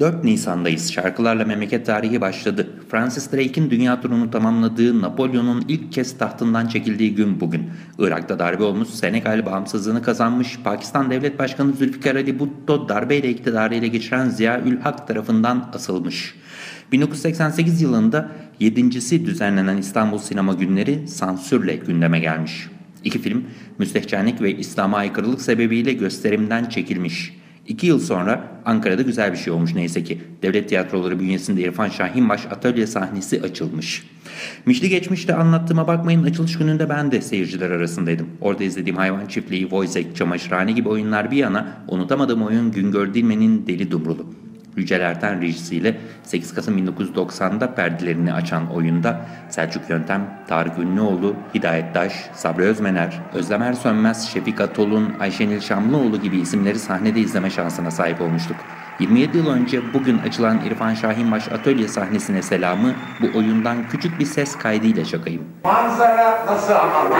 4 Nisan'dayız. Şarkılarla memleket tarihi başladı. Francis Drake'in dünya turunu tamamladığı Napolyon'un ilk kez tahtından çekildiği gün bugün. Irak'ta darbe olmuş, Senegal bağımsızlığını kazanmış, Pakistan Devlet Başkanı Zülfikar Ali Bhutto darbeyle iktidarı ele geçiren Ziya Hak tarafından asılmış. 1988 yılında 7.si düzenlenen İstanbul Sinema Günleri sansürle gündeme gelmiş. İki film müstehcenlik ve İslam'a aykırılık sebebiyle gösterimden çekilmiş. İki yıl sonra Ankara'da güzel bir şey olmuş neyse ki. Devlet tiyatroları bünyesinde İrfan Şahinbaş atölye sahnesi açılmış. Mişli geçmişte anlattığıma bakmayın açılış gününde ben de seyirciler arasındaydım. Orada izlediğim Hayvan Çiftliği, Voysek, Çamaşırhane gibi oyunlar bir yana unutamadığım oyun Güngör Dilmen'in Deli Dumrulu. Yücel Erten rejisiyle 8 Kasım 1990'da perdelerini açan oyunda Selçuk Yöntem, Tarık Ünlüoğlu, Hidayet Daş, Sabri Özmener, Özlem Sönmez, Şefik Atol'un, Ayşenil Şamlıoğlu gibi isimleri sahnede izleme şansına sahip olmuştuk. 27 yıl önce bugün açılan İrfan Şahinbaş atölye sahnesine selamı bu oyundan küçük bir ses kaydıyla çakayım. Manzara nasıl ama?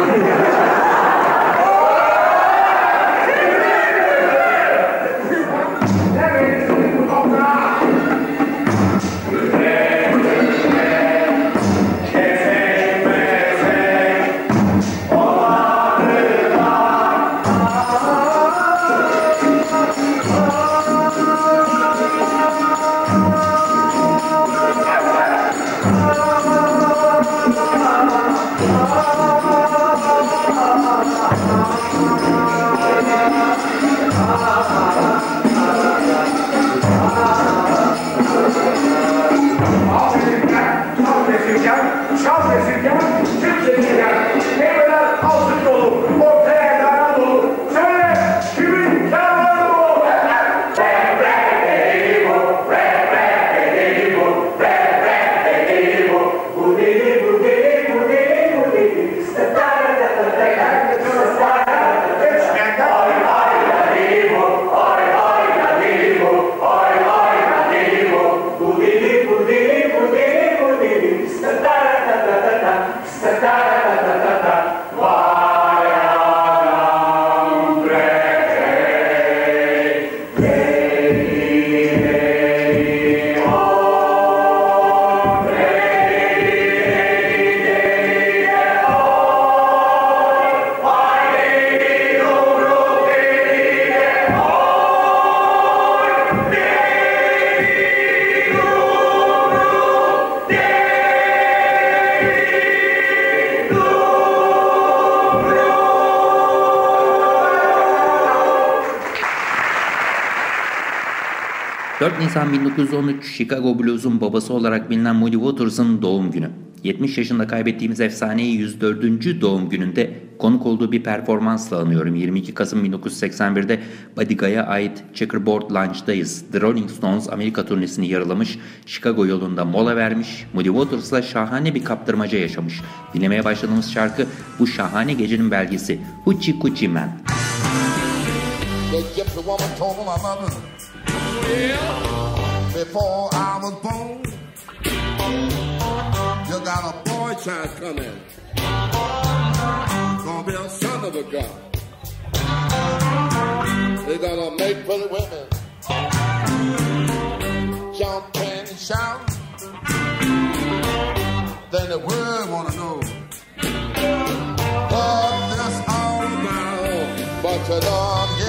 Nisan 1913 Chicago Blues'un babası olarak bilinen Moody Waters'ın doğum günü. 70 yaşında kaybettiğimiz efsaneyi 104. doğum gününde konuk olduğu bir performansla anıyorum. 22 Kasım 1981'de Buddy Guy'a ait Checkerboard Lounge'dayız. The Rolling Stones Amerika turnesini yarılamış, Chicago yolunda mola vermiş, Moody Waters'la şahane bir kaptırmaca yaşamış. Dinlemeye başladığımız şarkı bu şahane gecenin belgesi. Hoochie Coochie Man. Before I was born. You got a boy child coming. Gonna be a son of a gun. They're gonna make pretty women jump and shout. Then the world wanna know what this all about. But you don't,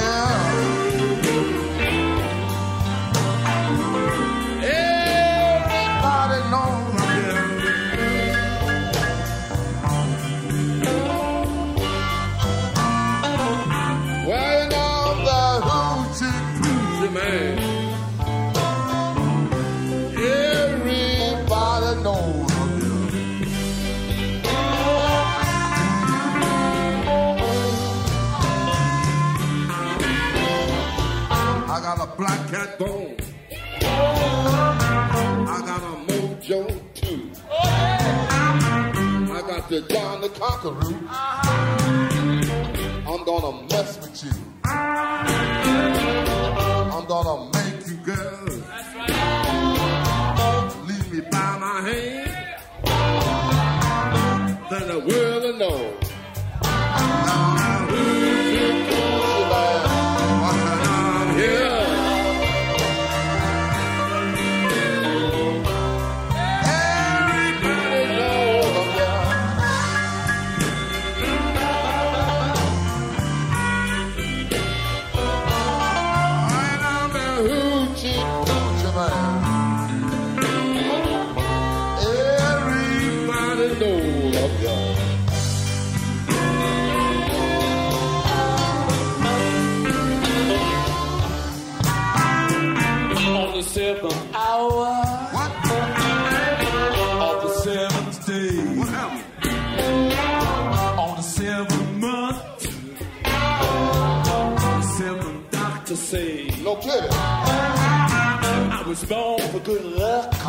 I got bone. I got a mojo too. I got the John the Conqueror. I'm gonna mess with you. I'm gonna mess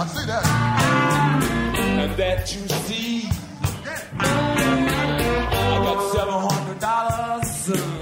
I see that. and that you see, I got seven hundred dollars.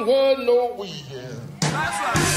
one word, no we. That's right.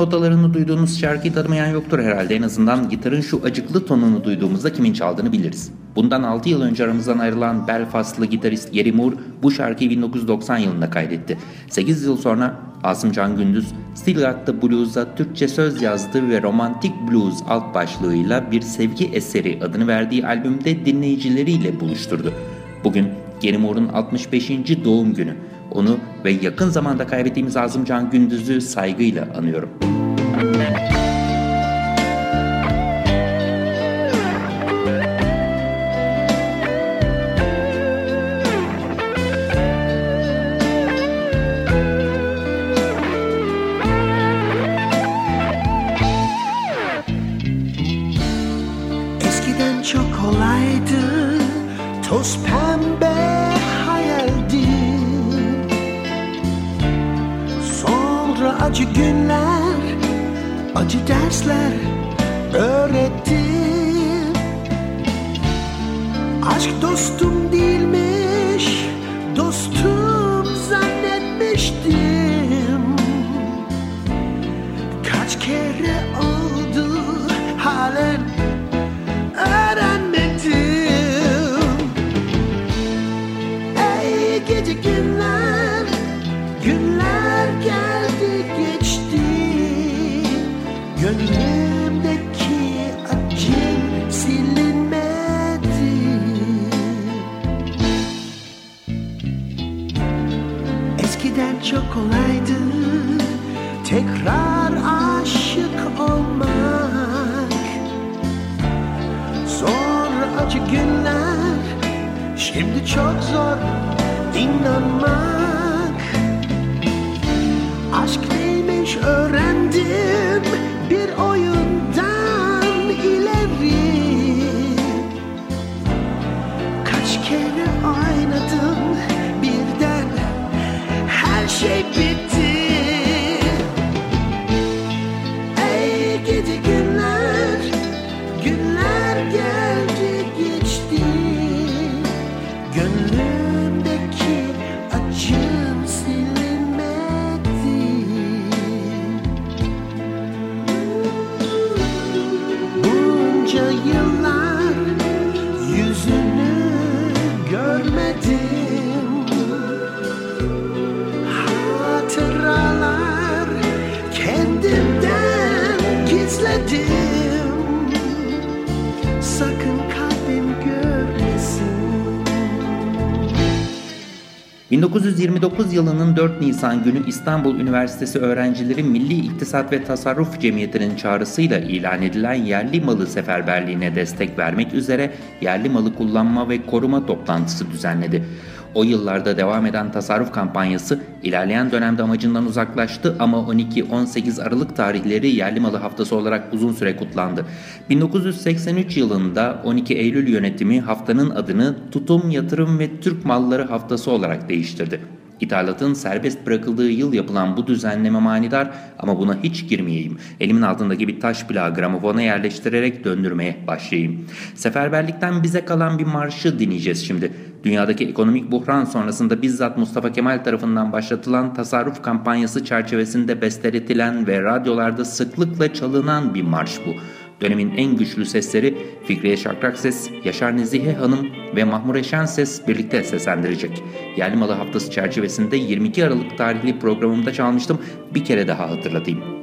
Notalarını duyduğumuz şarkıyı tanımayan yoktur herhalde. En azından gitarın şu acıklı tonunu duyduğumuzda kimin çaldığını biliriz. Bundan 6 yıl önce aramızdan ayrılan Belfastlı gitarist Gary Moore bu şarkıyı 1990 yılında kaydetti. 8 yıl sonra Asım Can Gündüz Still Got the Blues'a Türkçe söz yazdı ve Romantik Blues alt başlığıyla bir sevgi eseri adını verdiği albümde dinleyicileriyle buluşturdu. Bugün Gary Moore'un 65. doğum günü. Onu ve yakın zamanda kaybettiğimiz Azım Can Gündüz'ü saygıyla anıyorum. Eskiden çok kolaydı Toz acı günler Acı dersler öğretti Aşk dostum değilmiş Dostum zannetmiştim. Kaç kere oldu halen öğrenmedim. Ey gece günler Günler Gönlümdeki acım silinmedi. Eskiden çok kolaydı Tekrar aşık olmak. Sonra acı günler Şimdi çok zor inanmak 1929 yılının 4 Nisan günü İstanbul Üniversitesi öğrencileri Milli İktisat ve Tasarruf Cemiyeti'nin çağrısıyla ilan edilen yerli malı seferberliğine destek vermek üzere yerli malı kullanma ve koruma toplantısı düzenledi. O yıllarda devam eden tasarruf kampanyası ilerleyen dönemde amacından uzaklaştı ama 12-18 Aralık tarihleri yerli malı haftası olarak uzun süre kutlandı. 1983 yılında 12 Eylül yönetimi haftanın adını Tutum, Yatırım ve Türk Malları Haftası olarak değiştirdi. İthalatın serbest bırakıldığı yıl yapılan bu düzenleme manidar ama buna hiç girmeyeyim. Elimin altındaki bir taş plağı gramofona yerleştirerek döndürmeye başlayayım. Seferberlikten bize kalan bir marşı dinleyeceğiz şimdi. Dünyadaki ekonomik buhran sonrasında bizzat Mustafa Kemal tarafından başlatılan tasarruf kampanyası çerçevesinde besteletilen ve radyolarda sıklıkla çalınan bir marş bu. Dönemin en güçlü sesleri Fikriye Şakrakses, Yaşar Nezihe Hanım ve Mahmure Şenses birlikte seslendirecek. Yerli Malı Haftası çerçevesinde 22 Aralık tarihli programımda çalmıştım. Bir kere daha hatırlatayım.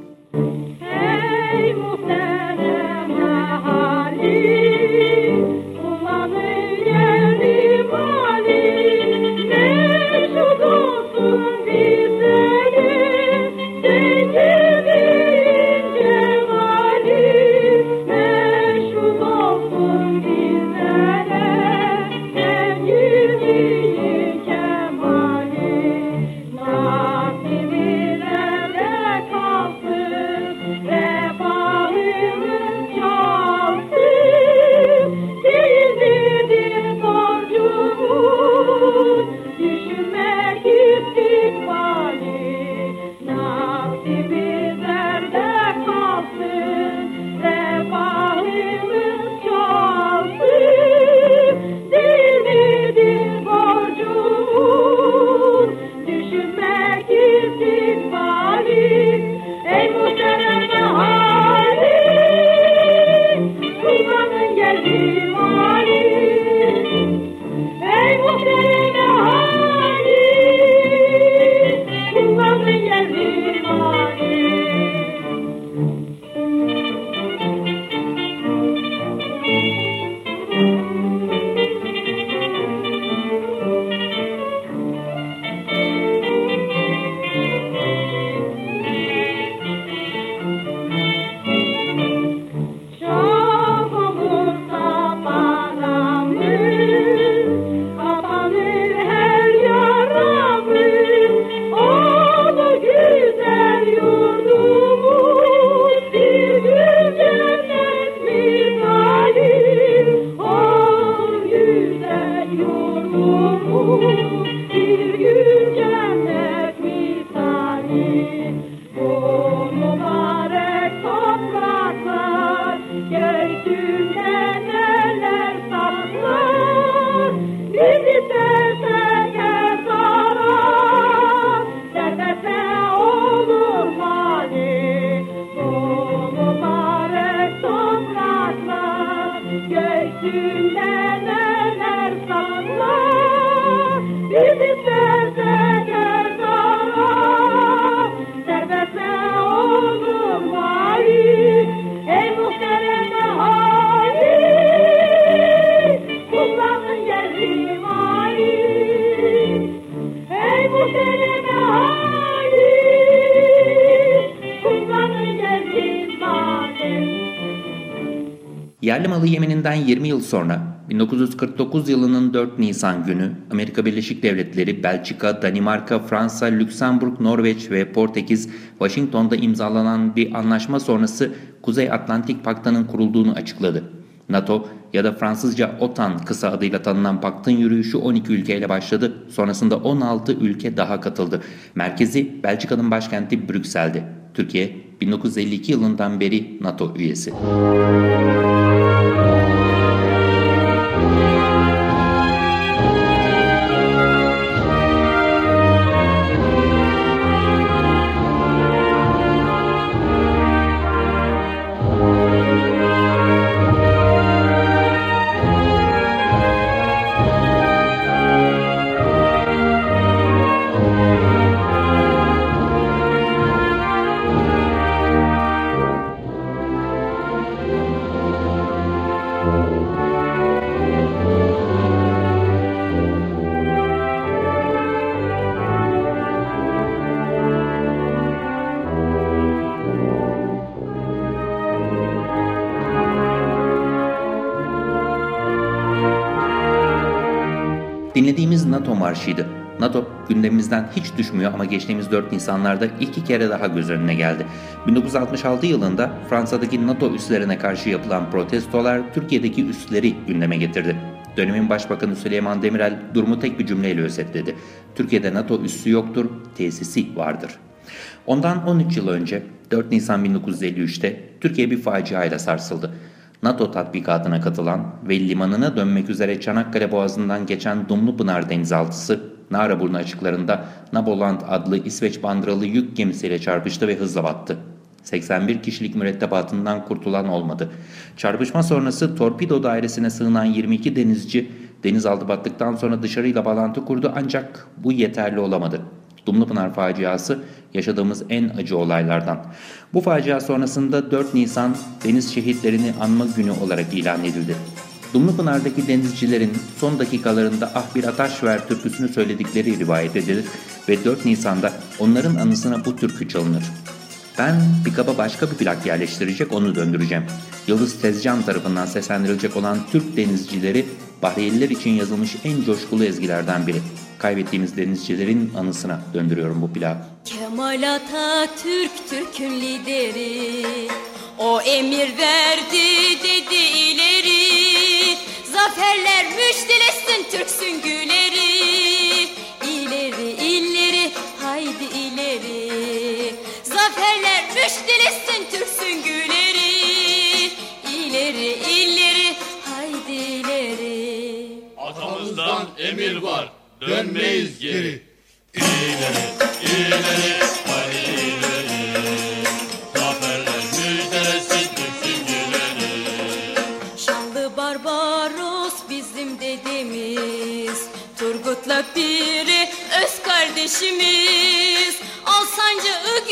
Yerli malı yemininden 20 yıl sonra 1949 yılının 4 Nisan günü Amerika Birleşik Devletleri, Belçika, Danimarka, Fransa, Lüksemburg, Norveç ve Portekiz, Washington'da imzalanan bir anlaşma sonrası Kuzey Atlantik Paktı'nın kurulduğunu açıkladı. NATO ya da Fransızca OTAN kısa adıyla tanınan paktın yürüyüşü 12 ülkeyle başladı. Sonrasında 16 ülke daha katıldı. Merkezi Belçika'nın başkenti Brüksel'di. Türkiye 1952 yılından beri NATO üyesi. NATO marşıydı. NATO gündemimizden hiç düşmüyor ama geçtiğimiz 4 Nisanlarda iki kere daha göz önüne geldi. 1966 yılında Fransa'daki NATO üslerine karşı yapılan protestolar Türkiye'deki üsleri gündeme getirdi. Dönemin Başbakanı Süleyman Demirel durumu tek bir cümleyle özetledi. Türkiye'de NATO üssü yoktur, tesisi vardır. Ondan 13 yıl önce 4 Nisan 1953'te Türkiye bir faciayla sarsıldı. NATO tatbikatına katılan ve limanına dönmek üzere Çanakkale Boğazı'ndan geçen Dumlupınar denizaltısı, Naraburnu açıklarında Naboland adlı İsveç bandıralı yük gemisiyle çarpıştı ve hızla battı. 81 kişilik mürettebatından kurtulan olmadı. Çarpışma sonrası torpido dairesine sığınan 22 denizci denizaltı battıktan sonra dışarıyla bağlantı kurdu ancak bu yeterli olamadı. Dumlupınar faciası yaşadığımız en acı olaylardan. Bu facia sonrasında 4 Nisan Deniz Şehitlerini Anma Günü olarak ilan edildi. Dumlupınar'daki denizcilerin son dakikalarında Ah Bir Ataş Ver türküsünü söyledikleri rivayet edilir ve 4 Nisan'da onların anısına bu türkü çalınır. Ben bir kaba başka bir plak yerleştirecek onu döndüreceğim. Yıldız Tezcan tarafından seslendirilecek olan Türk denizcileri Bahriyeliler için yazılmış en coşkulu ezgilerden biri. Kaybettiğimiz denizcilerin anısına döndürüyorum bu plağı. Kemal Atatürk Türk'ün lideri O emir verdi dedi ileri Zaferler müjdelesin Türk süngüleri Zaferler müjdelesin Türk süngüleri İleri ileri haydi ileri Atamızdan emir var, dönmeyiz geri. İleri, ileri, haydi ileri. Zaferler müjdelesin Türk süngüleri. Şanlı Barbaros bizim dedemiz Turgut'la biri öz kardeşimiz Al sancağı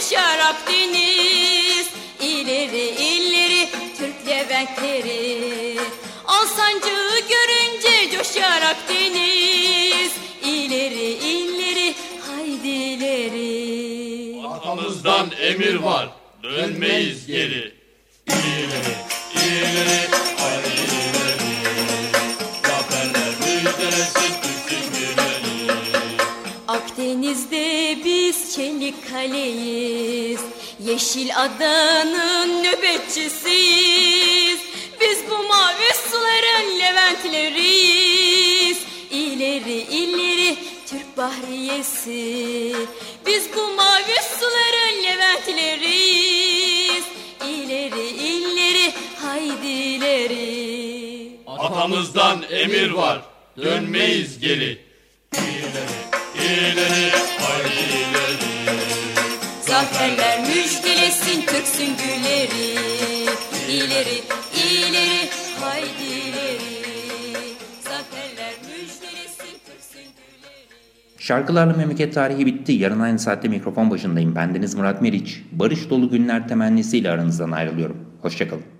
coşar Akdeniz İleri ileri Türk Leventleri Al sancağı görünce coşar Akdeniz İleri ileri haydi ileri Atamızdan emir var, dönmeyiz geri. İleri, ileri, haydi ileri. Çelik kaleyiz Yeşil adanın nöbetçisiyiz. Biz bu mavi suların leventleriyiz. İleri ileri Türk bahriyesi. Biz bu mavi suların leventleriyiz. İleri ileri haydi ileri Atamızdan emir var, dönmeyiz geri. İleri, ileri, haydi. Zaferler müjdelesin Türk süngüleri İleri ileri haydi Şarkılarla memleket tarihi bitti. Yarın aynı saatte mikrofon başındayım. Bendeniz Murat Meriç. Barış dolu günler temennisiyle aranızdan ayrılıyorum. Hoşçakalın.